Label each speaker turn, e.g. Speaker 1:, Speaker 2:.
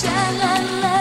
Speaker 1: janganlah